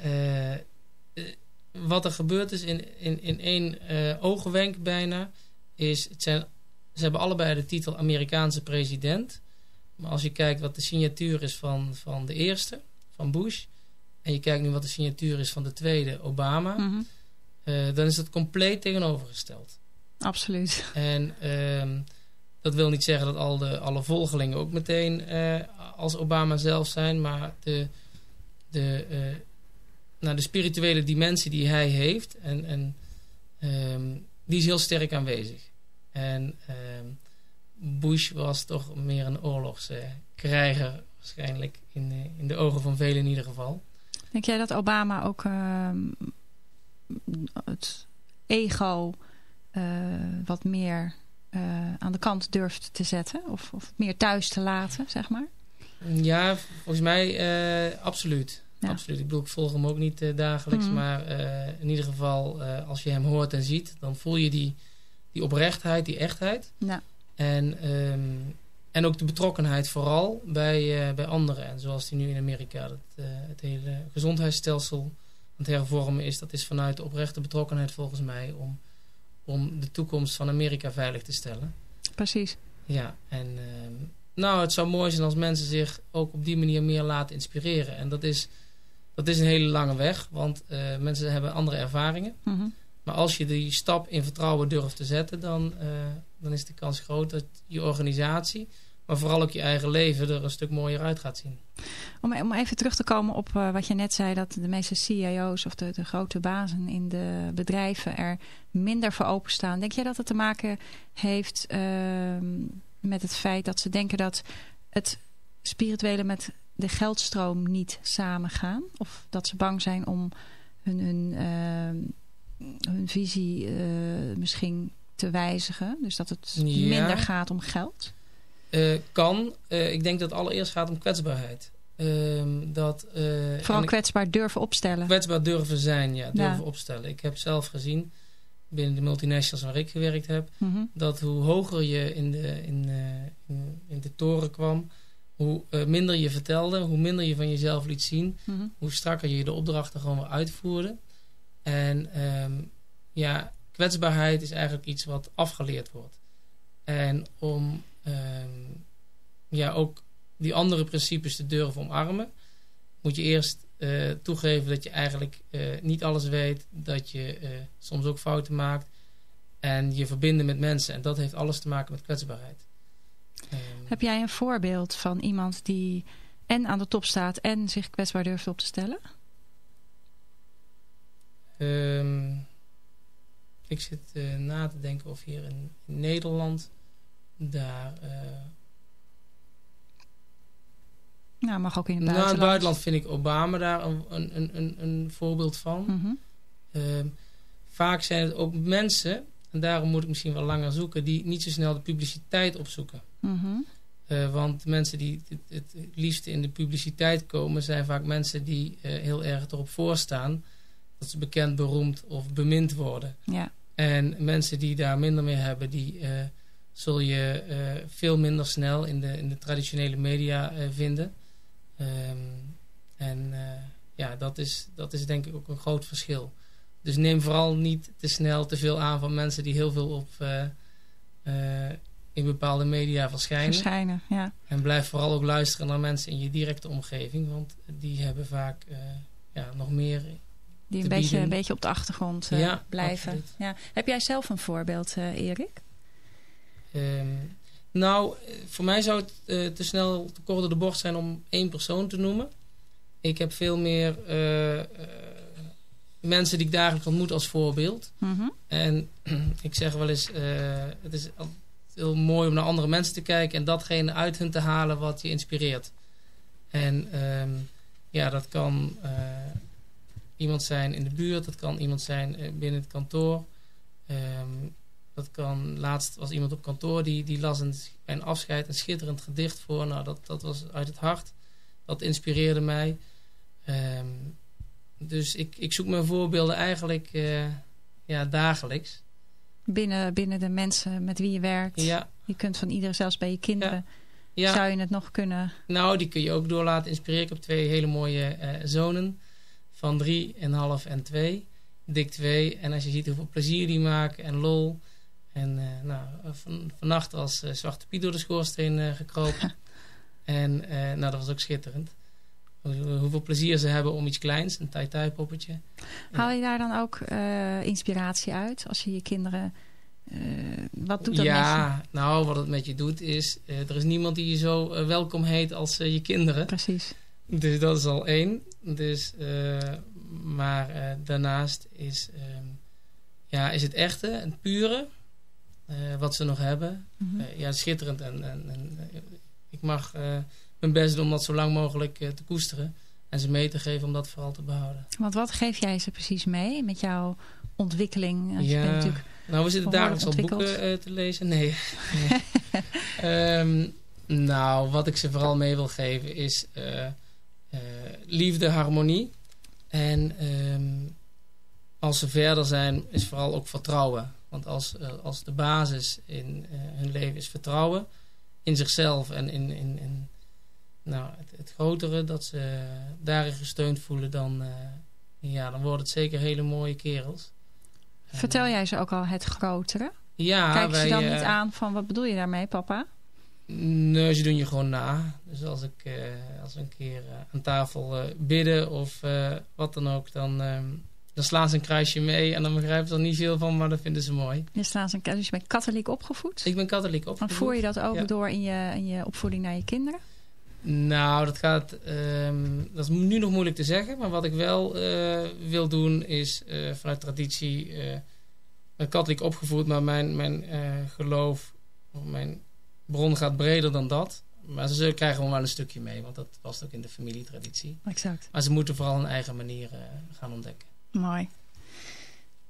wat er gebeurd is in, in, in één ogenwenk bijna... is, het zijn, ze hebben allebei de titel Amerikaanse president. Maar als je kijkt wat de signatuur is van, van de eerste, van Bush en je kijkt nu wat de signatuur is van de tweede, Obama, mm -hmm. uh, dan is dat compleet tegenovergesteld. Absoluut. En uh, dat wil niet zeggen dat al de, alle volgelingen ook meteen uh, als Obama zelf zijn, maar de, de, uh, nou, de spirituele dimensie die hij heeft, en, en, um, die is heel sterk aanwezig. En um, Bush was toch meer een oorlogskrijger, waarschijnlijk in in de ogen van velen in ieder geval. Denk jij dat Obama ook uh, het ego uh, wat meer uh, aan de kant durft te zetten? Of, of meer thuis te laten, zeg maar? Ja, volgens mij absoluut. Ja. absoluut. Ik bedoel, ik volg hem ook niet dagelijks. Mhm. Mm. Maar in ieder geval, als je hem hoort en ziet... dan voel je die, die oprechtheid, die echtheid. Ja. En... Um, en ook de betrokkenheid vooral bij, uh, bij anderen. En zoals die nu in Amerika dat, uh, het hele gezondheidsstelsel aan het hervormen is. Dat is vanuit de oprechte betrokkenheid volgens mij om, om de toekomst van Amerika veilig te stellen. Precies. Ja, en uh, nou het zou mooi zijn als mensen zich ook op die manier meer laten inspireren. En dat is, dat is een hele lange weg, want uh, mensen hebben andere ervaringen. Mm -hmm. Maar als je die stap in vertrouwen durft te zetten, dan, uh, dan is de kans groot dat je organisatie, maar vooral ook je eigen leven er een stuk mooier uit gaat zien. Om, even terug te komen op uh, wat je net zei, dat de meeste CIO's of de, de grote bazen in de bedrijven er minder voor openstaan. Denk jij dat het te maken heeft uh, met het feit dat ze denken dat het spirituele met de geldstroom niet samengaan? Of dat ze bang zijn om hun... hun hun visie uh, misschien te wijzigen? Dus dat het ja. minder gaat om geld? Uh, kan. Uh, ik denk dat het allereerst gaat om kwetsbaarheid. dat, Vooral kwetsbaar durven opstellen. Kwetsbaar durven zijn, ja. Durven ja. opstellen. Ik heb zelf gezien, binnen de multinationals waar ik gewerkt heb... Mm -hmm. dat hoe hoger je in de, in, in, in de toren kwam... hoe minder je vertelde, hoe minder je van jezelf liet zien... Mm -hmm. hoe strakker je de opdrachten gewoon weer uitvoerde... En um, ja, kwetsbaarheid is eigenlijk iets wat afgeleerd wordt. En om um, ja, ook die andere principes te durven omarmen, moet je eerst uh, toegeven dat je eigenlijk uh, niet alles weet, dat je uh, soms ook fouten maakt en je verbinden met mensen. En dat heeft alles te maken met kwetsbaarheid. Um, Heb jij een voorbeeld van iemand die en aan de top staat en zich kwetsbaar durft op te stellen? Um, ik zit uh, na te denken of hier in, in Nederland daar... Uh, nou, mag ook in het buitenland. Nou, in het buitenland vind ik Obama daar een, een, een, een voorbeeld van. Mm -hmm. um, vaak zijn het ook mensen, en daarom moet ik misschien wel langer zoeken, die niet zo snel de publiciteit opzoeken. Mm -hmm. uh, want mensen die het, het, liefste in de publiciteit komen, zijn vaak mensen die heel erg erop voorstaan dat ze bekend, beroemd of bemind worden. Ja. En mensen die daar minder mee hebben, die eh, zul je eh, veel minder snel in de, in de traditionele media eh, vinden. Ehm, en ja, dat is, dat is denk ik ook een groot verschil. Dus neem vooral niet te snel te veel aan van mensen die heel veel op, in bepaalde media verschijnen. Verschijnen, ja. En blijf vooral ook luisteren naar mensen in je directe omgeving, want die hebben vaak ja, nog meer. Die een beetje, bieden. een beetje op de achtergrond eh, Ja, blijven. absoluut. Ja. Heb jij zelf een voorbeeld, eh, Erik? Ehm, nou, voor mij zou het eh, te snel te kort door de bocht zijn om één persoon te noemen. Ik heb veel meer mensen die ik dagelijks ontmoet als voorbeeld. Mhm. En ik zeg wel eens, het is heel mooi om naar andere mensen te kijken en datgene uit hun te halen wat je inspireert. En ehm, ja, dat kan iemand zijn in de buurt, dat kan iemand zijn eh, binnen het kantoor. Ehm, dat kan, laatst was iemand op kantoor die, die las een, bij een afscheid een schitterend gedicht voor. Nou, dat, dat was uit het hart. Dat inspireerde mij. Ehm, dus ik, ik zoek mijn voorbeelden eigenlijk eh, ja, dagelijks. Binnen, binnen de mensen met wie je werkt. Ja, Je kunt van iedereen, zelfs bij je kinderen, ja. zou je het nog kunnen... nou die kun je ook door laten inspireren. Ik heb twee hele mooie eh, zonen van drie en half en twee. Dik twee. En als je ziet hoeveel plezier die maken en lol. En eh, nou, van, vannacht was eh, Zwarte Piet door de schoorsteen eh, gekropen. en eh, nou, dat was ook schitterend. Hoe- Hoeveel plezier ze hebben om iets kleins, een tai-tai poppetje. Haal je daar dan ook eh, inspiratie uit? Als je je kinderen... eh, wat doet dat ja, met je? nou wat het met je doet is, eh, er is niemand die je zo eh, welkom heet als eh, je kinderen. Precies. Dus dat is al één. Dus, eh, maar eh, daarnaast is, ehm, ja, is het echte, het pure, eh, wat ze nog hebben. Mhm. Ja, schitterend. En, en, en ik mag mijn best doen om dat zo lang mogelijk te koesteren. En ze mee te geven om dat vooral te behouden. Want wat geef jij ze precies mee met jouw ontwikkeling? Als je Ja. natuurlijk Nou, we zitten dagelijks al boeken te lezen. Nee. Nee. Ehm, nou, wat ik ze vooral mee wil geven is liefde, harmonie. En ehm, als ze verder zijn, is vooral ook vertrouwen. Want als, eh, als de basis in eh, hun leven is vertrouwen in zichzelf en in, in, in nou, het, het grotere, dat ze daarin gesteund voelen, dan, eh, ja, dan worden het zeker hele mooie kerels. Vertel eh, jij ze ook al het grotere? ja, Kijk ze dan eh, niet aan van wat bedoel je daarmee, papa? Nee, ze doen je gewoon na. Dus als ik eh, als we een keer eh, aan tafel eh, bidden of wat dan ook, dan, ehm, dan slaan ze een kruisje mee en dan begrijpen ze er niet veel van, maar dat vinden ze mooi. Je staan ze, dus je bent katholiek opgevoed? Ik ben katholiek Dan opgevoed. voer je dat ook Ja. door in je, in je opvoeding naar je kinderen? Nou, dat gaat. ehm, dat is nu nog moeilijk te zeggen. Maar wat ik wel wil doen is vanuit traditie. ik ben katholiek opgevoed, maar mijn, mijn geloof, of mijn bron gaat breder dan dat. Maar ze krijgen gewoon wel een stukje mee, want dat past ook in de familietraditie. Exact. Maar ze moeten vooral een eigen manier eh, gaan ontdekken. Mooi.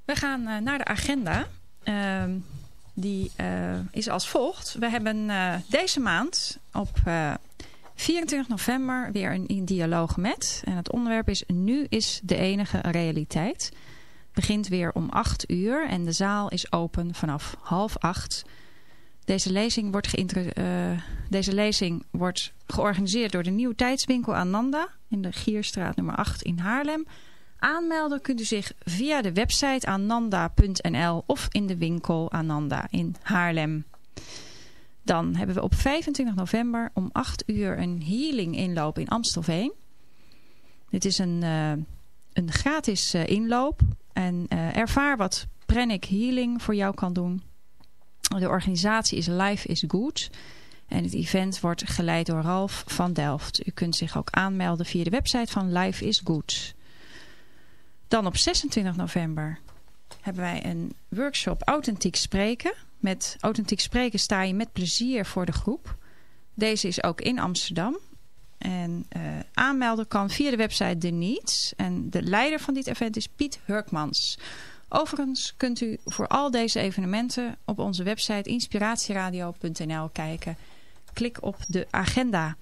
We gaan eh, naar de agenda. Ehm, die eh, is als volgt. We hebben deze maand op eh, 24 november weer een, een dialoog met. En het onderwerp is Nu is de enige realiteit. Begint weer om 8 uur en de zaal is open vanaf half 8. Deze lezing wordt, eh, deze lezing wordt georganiseerd door de Nieuwe Tijdswinkel Ananda in de Gierstraat nummer 8 in Haarlem. Aanmelden kunt u zich via de website ananda.nl of in de winkel Ananda in Haarlem. Dan hebben we op 25 november om 8 uur een healing inloop in Amstelveen. Dit is een, eh, een gratis eh, inloop. En ervaar wat Pranic Healing voor jou kan doen. De organisatie is Life is Good. En het event wordt geleid door Ralf van Delft. U kunt zich ook aanmelden via de website van Life is Good. Dan op 26 november hebben wij een workshop Authentiek Spreken. Met Authentiek Spreken sta je met plezier voor de groep. Deze is ook in Amsterdam. En eh, aanmelden kan via de website The Needs. En de leider van dit event is Piet Hurkmans. Overigens kunt u voor al deze evenementen op onze website inspiratieradio.nl kijken. Klik op de agenda.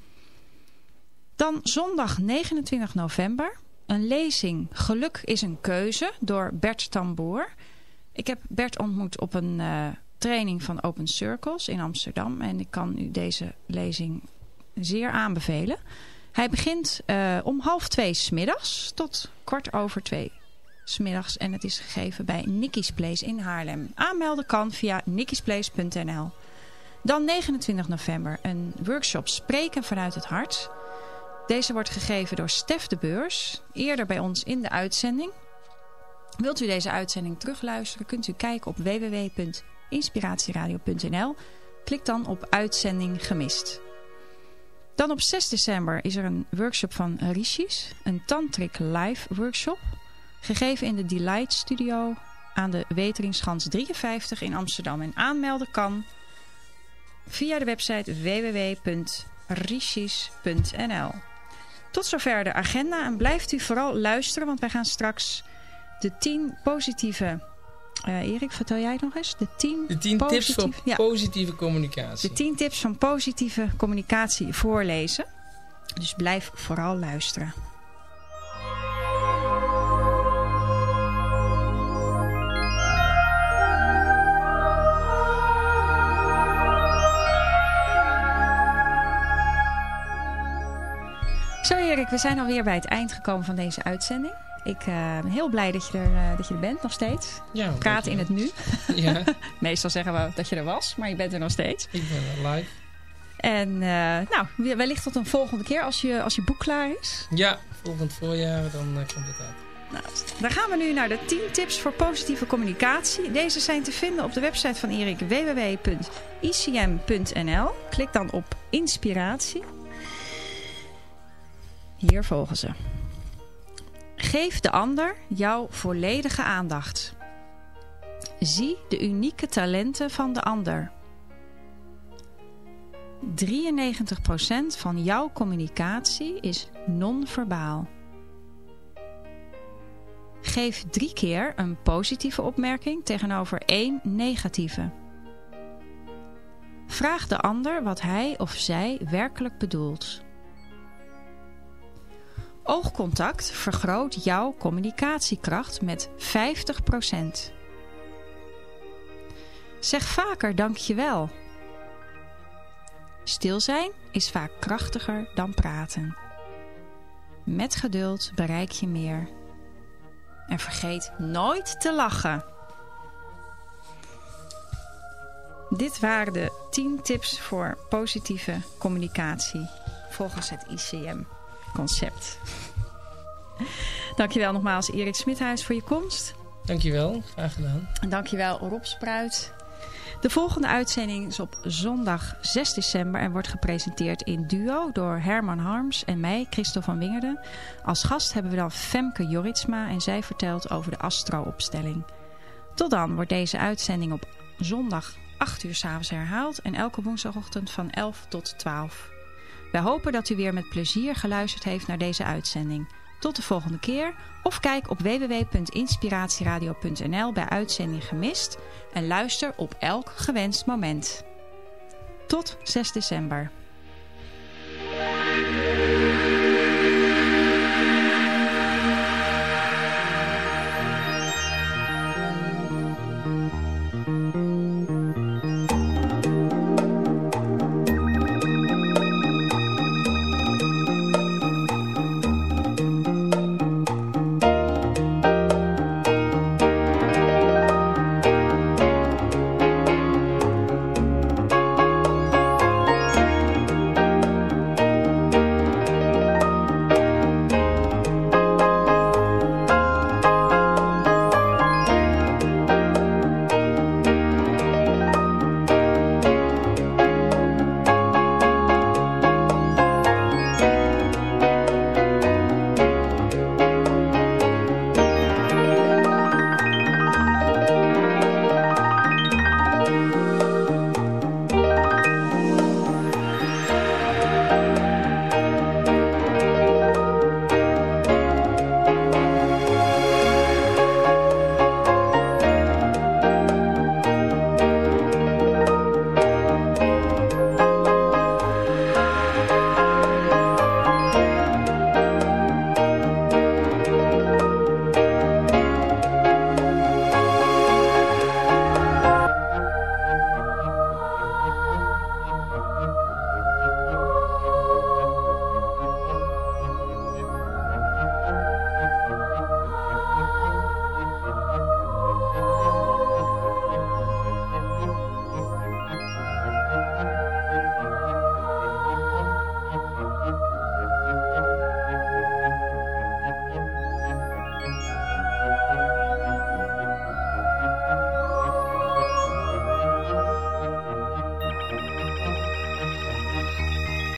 Dan zondag 29 november een lezing Geluk is een keuze door Bert Tamboer. Ik heb Bert ontmoet op een uh, training van Open Circles in Amsterdam. En ik kan u deze lezing zeer aanbevelen. Hij begint uh, om half twee smiddags tot kwart over twee smiddags. En het is gegeven bij Nicky's Place in Haarlem. Aanmelden kan via nickysplace.nl. Dan 29 november een workshop Spreken vanuit het hart. Deze wordt gegeven door Stef de Beurs. Eerder bij ons in de uitzending. Wilt u deze uitzending terugluisteren kunt u kijken op www.inspiratieradio.nl. Klik dan op uitzending gemist. Dan op 6 december is er een workshop van Rishis, een Tantric Live workshop. Gegeven in de Delight Studio aan de Weteringschans 53 in Amsterdam. En aanmelden kan via de website www.rishis.nl. Tot zover de agenda en blijft u vooral luisteren, want wij gaan straks de 10 positieve... Uh, Erik, vertel jij het nog eens? De 10, de 10 tips ja. positieve communicatie. De 10 tips van positieve communicatie voorlezen. Dus blijf vooral luisteren. Erik, we zijn alweer bij het eind gekomen van deze uitzending. Ik uh, ben heel blij dat je, er, uh, dat je er bent nog steeds. Ja, Praat in het nu. Ja. Meestal zeggen we dat je er was, maar je bent er nog steeds. Ik ben er live. En uh, nou, wellicht tot een volgende keer als je, als je boek klaar is. Ja, volgend voorjaar dan komt het uit. Nou, dan gaan we nu naar de 10 tips voor positieve communicatie. Deze zijn te vinden op de website van Erik www.icm.nl. Klik dan op inspiratie. Hier volgen ze. Geef de ander jouw volledige aandacht. Zie de unieke talenten van de ander. 93% van jouw communicatie is non-verbaal. Geef drie keer een positieve opmerking tegenover één negatieve. Vraag de ander wat hij of zij werkelijk bedoelt. Oogcontact vergroot jouw communicatiekracht met 50%. Zeg vaker dankjewel. Stil zijn is vaak krachtiger dan praten. Met geduld bereik je meer. En vergeet nooit te lachen. Dit waren de 10 tips voor positieve communicatie volgens het ICM concept. Dankjewel nogmaals Erik Smithuis voor je komst. Dankjewel, graag gedaan. En dankjewel Rob Spruit. De volgende uitzending is op zondag 6 december en wordt gepresenteerd in duo door Herman Harms en mij, Christel van Wingerden. Als gast hebben we dan Femke Joritsma en zij vertelt over de astro-opstelling. Tot dan wordt deze uitzending op zondag 8 uur s'avonds herhaald en elke woensdagochtend van 11 tot 12. Wij hopen dat u weer met plezier geluisterd heeft naar deze uitzending. Tot de volgende keer of kijk op www.inspiratieradio.nl bij uitzending gemist en luister op elk gewenst moment. Tot 6 december.